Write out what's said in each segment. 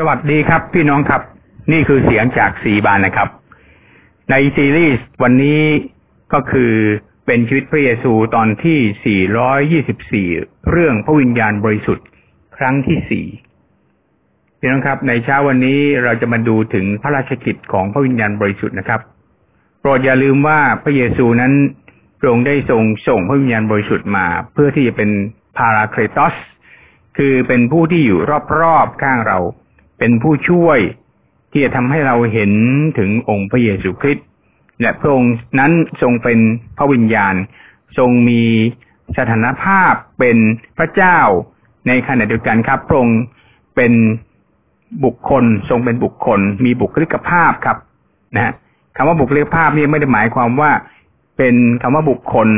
สวัสดีครับ พี่น้องครับ นี่คือเสียงจากสีบานนะครับ ในซีรีส์วันนี้ก็คือเป็นชีวิตพระเยซูตอนที่ 424 เรื่องพระวิญญาณบริสุทธิ์ ครั้งที่สี่พี่น้องครับ ในเช้าวันนี้เราจะมาดูถึงพระราชกิจของพระวิญญาณบริสุทธิ์นะครับ โปรดอย่าลืมว่าพระเยซูนั้นพระองค์ได้ทรงส่งพระวิญญาณบริสุทธิ์มา เพื่อที่จะเป็นพาราเครตอสคือเป็นผู้ที่อยู่รอบๆข้างเรา เป็นผู้ช่วยที่จะทำให้เราเห็นถึงองค์พระเยซูคริสต์และพระองค์นั้นทรงเป็นพระวิญญาณ ทรงมีสถานภาพเป็นพระเจ้าในขณะเดียวกันครับพระองค์เป็นบุคคล ทรงเป็นบุคคล มีบุคลิกภาพครับนะคำว่าบุคลิกภาพนี่ไม่ได้หมายความว่า เป็นคำว่าบุคคล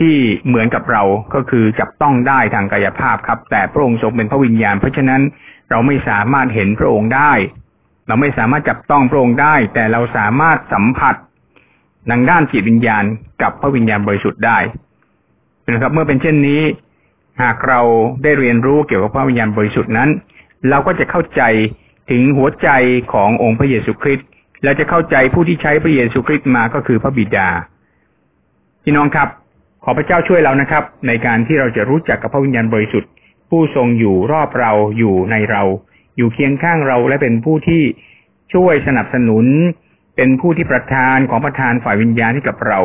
ที่เหมือนกับเราก็คือจับต้องได้ทางกายภาพครับ แต่พระองค์ทรงเป็นพระวิญญาณ เพราะฉะนั้นเราไม่สามารถเห็นพระองค์ได้ เราไม่สามารถจับต้องพระองค์ได้ แต่เราสามารถสัมผัสทางด้านจิตวิญญาณกับพระวิญญาณบริสุทธิ์ได้นะครับ เมื่อเป็นเช่นนี้ หากเราได้เรียนรู้เกี่ยวกับพระวิญญาณบริสุทธิ์นั้น เราก็จะเข้าใจถึงหัวใจขององค์พระเยซูคริสต์เราจะเข้าใจผู้ที่ใช้พระเยซูคริสต์มาก็คือพระบิดาพี่น้องครับ อพระเจ้าช่วยเรานะครับ ในการที่เราจะรู้จักกับพระวิญญาณบริสุทธิ์ ผู้ทรงอยู่รอบเราอยู่ในเรา อยู่เคียงข้างเราและเป็นผู้ที่ช่วยสนับสนุน เป็นผู้ที่ประทานของประทานฝ่ายวิญญาณให้กับเรา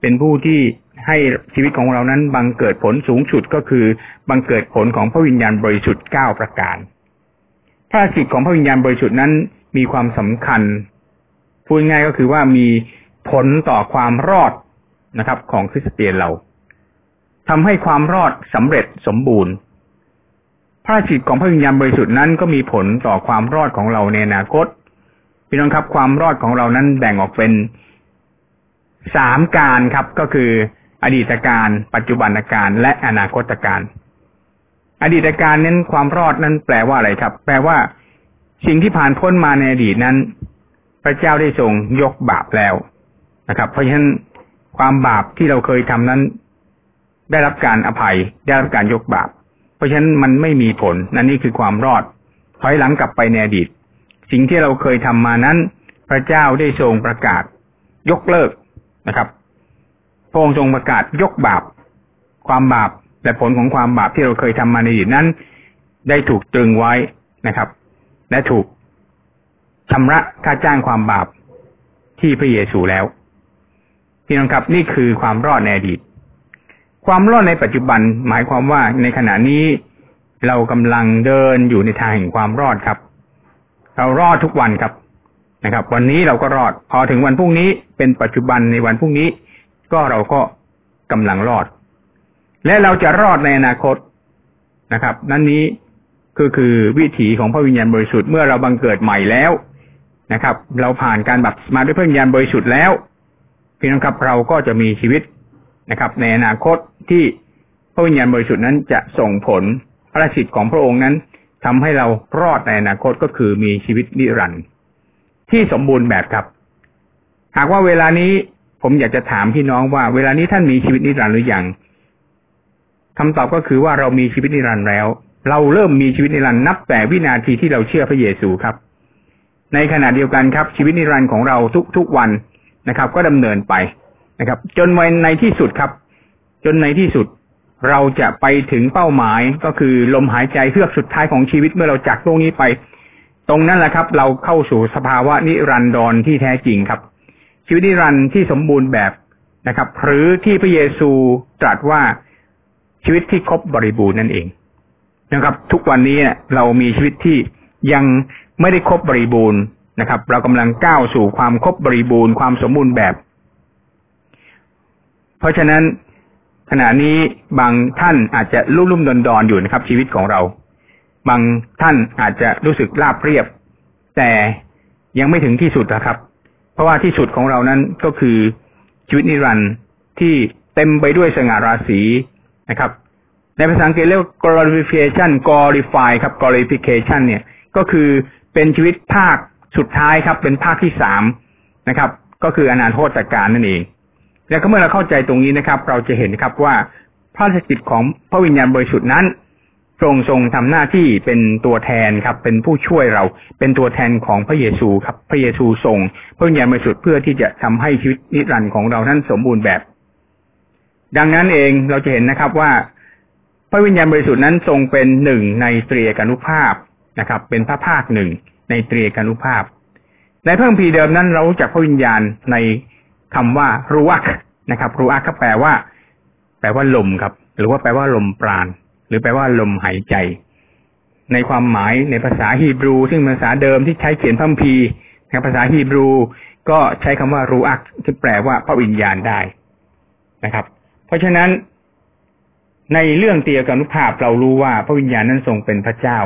เป็นผู้ที่ให้ชีวิตของเรานั้นบังเกิดผลสูงสุดก็คือบังเกิดผลของพระวิญญาณบริสุทธิ์เก้าประการพระสิทธิ์ของพระวิญญาณบริสุทธิ์นั้นมีความสำคัญพูดง่ายก็คือว่ามีผลต่อความรอด นะครับ ของคริสเตียนเราทำให้ความรอดสำเร็จสมบูรณ์ พระสิทธิ์ของพระวิญญาณบริสุทธิ์นั้นก็มีผลต่อความรอดของเราในอนาคตพี่น้องครับ ความรอดของเรานั้นแบ่งออกเป็นสามการครับ ก็คืออดีตการ ปัจจุบันการและอนาคตการ อดีตการนั้นความรอดนั้นแปลว่าอะไรครับ แปลว่า สิ่งที่ผ่านพ้นมาในอดีตนั้น พระเจ้าได้ทรงยกบาปแล้วนะครับ เพราะฉะนั้น ความบาปที่เราเคยทำนั้น ได้รับการอภัย ได้รับการยกบาป เพราะฉะนั้นมันไม่มีผลนั่นนี่คือความรอดถอยหลังกลับไปในอดีต สิ่งที่เราเคยทำมานั้น พระเจ้าได้ทรงประกาศ ยกเลิกนะครับพระองค์ทรงประกาศยกบาป ความบาปและผลของความบาปที่เราเคยทำมาในอดีตนั้น ได้ถูกตรึงไว้นะครับ และถูกชำระค่าจ้างความบาปที่พระเยซูแล้ว พี่น้องครับนี่คือความรอดในอดีต ความรอดในปัจจุบันหมายความว่าในขณะนี้เรากำลังเดินอยู่ในทางแห่งความรอดครับ เรารอดทุกวันครับนะครับ วันนี้เราก็รอด พอถึงวันพรุ่งนี้เป็นปัจจุบันในวันพรุ่งนี้ ก็เราก็กำลังรอด และเราจะรอดในอนาคตนะครับ นั่นนี้ก็คือวิถีของพระวิญญาณบริสุทธิ์เมื่อเราบังเกิดใหม่แล้วนะครับ เราผ่านการบัพติศมาด้วยพระวิญญาณบริสุทธิ์แล้ว พี่น้องครับเราก็จะมีชีวิตนะครับ ในอนาคตที่พระวิญญาณบริสุทธิ์นั้นจะส่งผลพระสิทธิ์ของพระองค์นั้นทำให้เรารอดในอนาคตก็คือมีชีวิตนิรันดร์ที่สมบูรณ์แบบครับ หากว่าเวลานี้ผมอยากจะถามพี่น้องว่า เวลานี้ท่านมีชีวิตนิรันดร์หรือยังคำตอบก็คือว่าเรามีชีวิตนิรันดร์แล้ว เราเริ่มมีชีวิตนิรันดร์นับแต่วินาทีที่เราเชื่อพระเยซูครับ ในขณะเดียวกันครับ ชีวิตนิรันดร์ของเราทุกๆวัน นะครับ ก็ดำเนินไปนะครับ จนวันในที่สุดครับ จนในที่สุดเราจะไปถึงเป้าหมายก็คือลมหายใจเพื่อสุดท้ายของชีวิตเมื่อเราจากโลกนี้ไป ตรงนั้นแหละครับ เราเข้าสู่สภาวะนิรันดรที่แท้จริงครับ ชีวิตนิรันดรที่สมบูรณ์แบบนะครับ หรือที่พระเยซูตรัสว่าชีวิตที่ครบบริบูรณ์นั่นเองนะครับ ทุกวันนี้เรามีชีวิตที่ยังไม่ได้ครบบริบูรณ์ นะครับ เรากำลังก้าวสู่ความครบบริบูรณ์ความสมบูรณ์แบบ เพราะฉะนั้นขณะนี้บางท่านอาจจะลุ่มลุ่มดอนดอนอยู่นะครับ ชีวิตของเรา บางท่านอาจจะรู้สึกราบเรียบ แต่ยังไม่ถึงที่สุดนะครับ เพราะว่าที่สุดของเรานั้นก็คือชีวิตนิรันดร์ที่เต็มไปด้วยสง่าราศีนะครับ ในภาษาอังกฤษเรียกว่า glorification glorify ครับ glorification เนี่ย ก็คือเป็นชีวิตภาค สุดท้ายครับ เป็นภาคที่สามนะครับ ก็คืออนาคตการนั่นเอง แล้วก็เมื่อเราเข้าใจตรงนี้นะครับ เราจะเห็นครับว่าพระสถิตของพระวิญญาณบริสุทธิ์นั้นพรงทรงทำหน้าที่เป็นตัวแทนครับ เป็นผู้ช่วยเราเป็นตัวแทนของพระเยซูครับ พระเยซูทรงพระวิญญาณบริสุทธิ์เพื่อที่จะทำให้ชีวิตนิรันดร์ของเรานั้นสมบูรณ์แบบ ดังนั้นเองเราจะเห็นนะครับว่า พระวิญญาณบริสุทธิ์นั้นทรงเป็นหนึ่งในเตรียกานุภาพนะครับ เป็นพระภาคหนึ่ง ในเตรียกานุภาพ ในพระคัมภีร์เดิมนั้นเรารู้จักพระวิญญาณในคำว่ารูอักนะครับรูอักก็แปลว่า แปลว่าลมครับ หรือว่าแปลว่าลมปราณ หรือแปลว่าลมหายใจ ในความหมายในภาษาฮีบรู ซึ่งภาษาเดิมที่ใช้เขียนพัมพีในภาษาฮีบรูก็ใช้คำว่ารูอักที่แปลว่าพระวิญญาณได้นะครับ เพราะฉะนั้นในเรื่องเตียกานุภาพเรารู้ว่าพระวิญญาณนั้นทรงเป็นพระเจ้า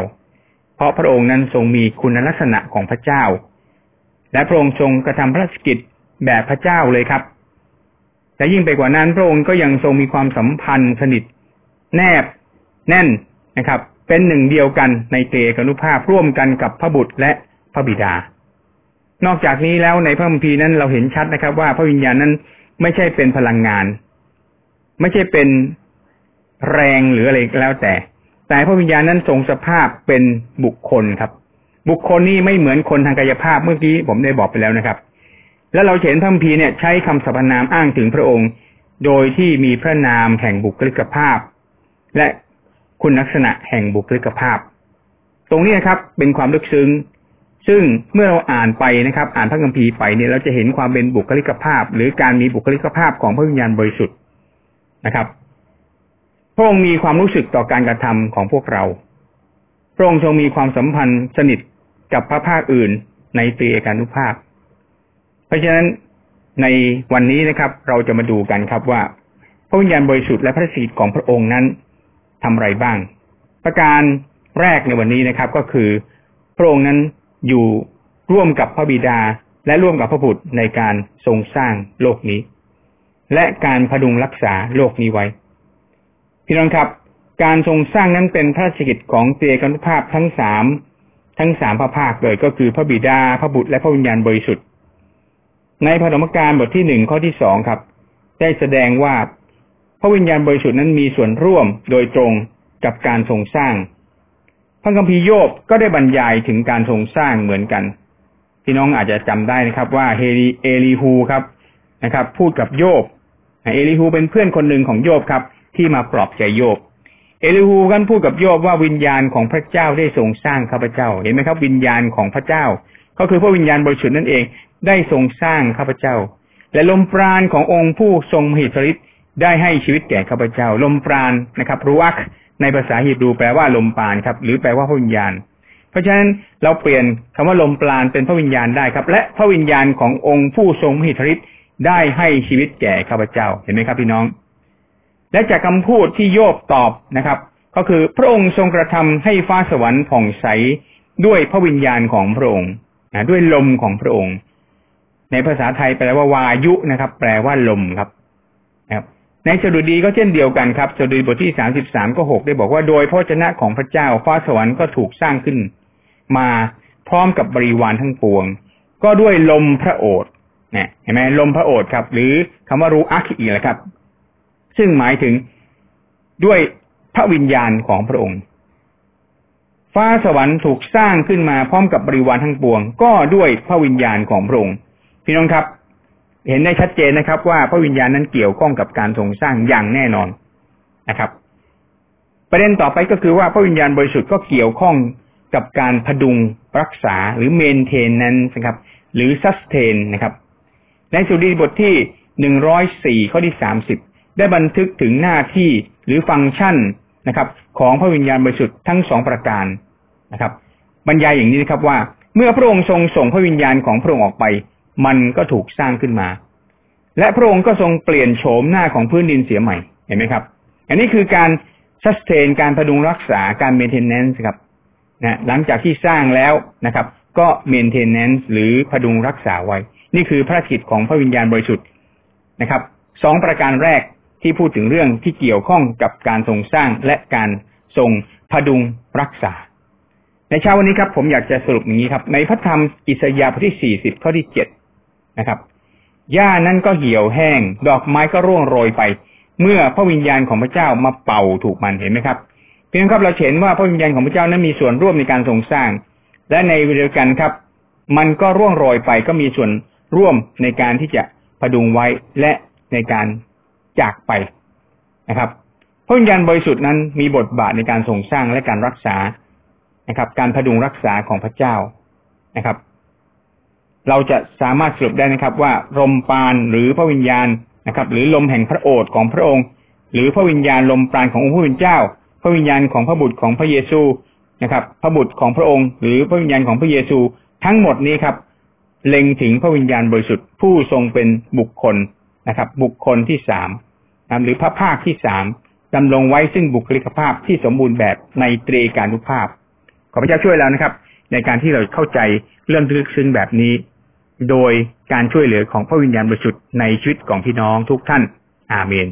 เพราะพระองค์นั้นทรงมีคุณลักษณะของพระเจ้า และพระองค์ทรงกระทำพระราชกิจแบบพระเจ้าเลยครับแต่ยิ่งไปกว่านั้นพระองค์ก็ยังทรงมีความสัมพันธ์สนิท แนบแน่นนะครับ เป็นหนึ่งเดียวกันในเตกนุภาพร่วมกันกับพระบุตรและพระบิดา นอกจากนี้แล้วในพระคัมภีร์นั้นเราเห็นชัดนะครับ ว่าพระวิญญาณนั้นไม่ใช่เป็นพลังงาน ไม่ใช่เป็นแรงหรืออะไรแล้วแต่ แต่พระวิญญาณนั้นทรงสภาพเป็นบุคคลครับ บุคคลนี้ไม่เหมือนคนทางกายภาพเมื่อกี้ผมได้บอกไปแล้วนะครับ แล้วเราเห็นพระคัมภีเนี่ยใช้คำสรรพนามอ้างถึงพระองค์ โดยที่มีพระนามแห่งบุคลิกภาพ และคุณลักษณะแห่งบุคลิกภาพ ตรงนี้นครับ เป็นความลึกซึ้งซึ่งเมื่อเราอ่านไปนะครับ อ่านพระคัมภีร์ไปเนี่ยเราจะเห็นความเป็นบุคลิกภาพ หรือการมีบุคลิกภาพของพระวิญญาณบริสุทธิ์นะครับ พระองค์มีความรู้สึกต่อการกระทำของพวกเรา พระองค์ทรงมีความสัมพันธ์สนิทกับพระภาคอื่นในตรีเอกานุภาพ เพราะฉะนั้นในวันนี้นะครับ เราจะมาดูกันครับว่า พระวิญญาณบริสุทธิ์และพระสิทธิ์ของพระองค์นั้นทำอะไรบ้าง ประการแรกในวันนี้นะครับ ก็คือพระองค์นั้นอยู่ร่วมกับพระบิดาและร่วมกับพระบุตรในการทรงสร้างโลกนี้ และการพดุงรักษาโลกนี้ไว้ พี่น้องครับ การทรงสร้างนั้นเป็นพระราชกิจของเตยกันุภาพทั้งสามทั้งสามพระภาคเลยก็คือพระบิดาพระบุตรและพระวิญญาณบริสุทธิ์ ในพระธรรมการบทที่หนึ่งข้อที่สองครับ ได้แสดงว่าพระวิญญาณบริสุทธิ์นั้นมีส่วนร่วมโดยตรงกับการทรงสร้าง พระคัมภีร์โยบก็ได้บรรยายถึงการทรงสร้างเหมือนกันพี่น้องอาจจะจำได้นะครับ ว่าเฮลีเอลีฮูครับนะครับ พูดกับโยบเอลีฮูเป็นเพื่อนคนหนึ่งของโยบครับ ที่มาปลอบใจโยบ เอลีฮูกันพูดกับโยบว่าวิญญาณของพระเจ้าได้ทรงสร้างข้าพเจ้า เห็นไหมครับ วิญญาณของพระเจ้า ก็คือพระวิญญาณบริสุทธิ์นั่นเอง ได้ทรงสร้างข้าพเจ้า และลมปราณขององค์ผู้ทรงมหิทธิฤทธิ์ได้ให้ชีวิตแก่ข้าพเจ้า ลมปราณนะครับรูอักในภาษาฮีบรูแปลว่าลมปราณครับ หรือแปลว่าพระวิญญาณ เพราะฉะนั้นเราเปลี่ยนคำว่าลมปราณเป็นพระวิญญาณได้ครับ และพระวิญญาณขององค์ผู้ทรงมหิทธิฤทธิ์ได้ให้ชีวิตแก่ข้าพเจ้า เห็นไหมครับพี่น้อง และจากคำพูดที่โยบตอบนะครับ ก็คือพระองค์ทรงกระทำให้ฟ้าสวรรค์ผ่องใสด้วยพระวิญญาณของพระองค์ด้วยลมของพระองค์ ในภาษาไทยแปลว่าวายุนะครับ แปลว่าลมครับนะครับในสดุดีก็เช่นเดียวกันครับสดุดีบทที่สามสิบสามก็หกได้บอกว่าโดยพระชนะของพระเจ้าฟ้าสวรรค์ก็ถูกสร้างขึ้น มาพร้อมกับบริวารทั้งปวง ก็ด้วยลมพระโอษฐ์เนี่ยเห็นไหมลมพระโอษฐ์ครับ หรือคำว่ารูอักอีแหละครับ ซึ่งหมายถึงด้วยพระวิญญาณของพระองค์ ฟ้าสวรรค์ถูกสร้างขึ้นมาพร้อมกับบริวารทั้งปวง ก็ด้วยพระวิญญาณของพระองค์พี่น้องครับ เห็นได้ชัดเจนนะครับ ว่าพระวิญญาณนั้นเกี่ยวข้องกับการทรงสร้างอย่างแน่นอนนะครับ ประเด็นต่อไปก็คือว่าพระวิญญาณบริสุทธิ์ก็เกี่ยวข้องกับการพดุงรักษาหรือเมนเทนนั้นนะครับ หรือซัสเทนนะครับ ในสุดีบทที่หนึ่งร้อยสี่ข้อที่สามสิบ ได้บันทึกถึงหน้าที่หรือฟังก์ชันนะครับ ของพระวิญญาณบริสุทธิ์ทั้งสองประการนะครับ บรรยายอย่างนี้นะครับว่า เมื่อพระองค์ทรงส่งพระวิญญาณของพระองค์ออกไป มันก็ถูกสร้างขึ้นมา และพระองค์ก็ทรงเปลี่ยนโฉมหน้าของพื้นดินเสียใหม่เห็นไหมครับ อันนี้คือการ sustain การพดุงรักษาการ maintenance ครับนะหลังจากที่สร้างแล้วนะครับ ก็ maintenance หรือพดุงรักษาไว้ นี่คือพระกิจของพระวิญญาณบริสุทธิ์นะครับสองประการแรก ที่พูดถึงเรื่องที่เกี่ยวข้องกับการทรงสร้างและการทรงพดุงรักษา ในเช้าวันนี้ครับ ผมอยากจะสรุปอย่างนี้ครับ ในพระธรรมอิสยาห์บทที่สี่สิบข้อที่เจ็ดนะครับหญ้านั้นก็เหี่ยวแห้ง ดอกไม้ก็ร่วงโรยไป เมื่อพระวิญญาณของพระเจ้ามาเป่าถูกมันเห็นไหมครับเพียงครับเราเห็นว่าพระวิญญาณของพระเจ้านั้นมีส่วนร่วมในการทรงสร้าง และในเวลากันครับ มันก็ร่วงโรยไปก็มีส่วนร่วมในการที่จะพดุงไว้และในการ จากไปนะครับพระวิญญาณบริสุทธิ์นั้นมีบทบาทในการทรงสร้างและการรักษานะครับ การพดุงรักษาของพระเจ้านะครับ เราจะสามารถสรุปได้นะครับ ว่าลมปานหรือพระวิญญาณนะครับ หรือลมแห่งพระโอษฐ์ของพระองค์ หรือพระวิญญาณลมปราณขององค์พระผู้เป็นเจ้า พระวิญญาณของพระบุตรของพระเยซูนะครับ พระบุตรของพระองค์ หรือพระวิญญาณของพระเยซู ทั้งหมดนี้ครับ เล็งถึงพระวิญญาณบริสุทธิ์ผู้ทรงเป็นบุคคล นะครับ บุคคลที่สามหรือพระภาคที่สามดำรงไว้ซึ่งบุคลิกภาพที่สมบูรณ์แบบในตรีการุภาพ ขอพระเจ้าช่วยแล้วนะครับ ในการที่เราเข้าใจเรื่องลึกซึ้งแบบนี้ โดยการช่วยเหลือของพระวิญญาณบริสุทธิ์ในชีวิตของพี่น้องทุกท่าน อาเมน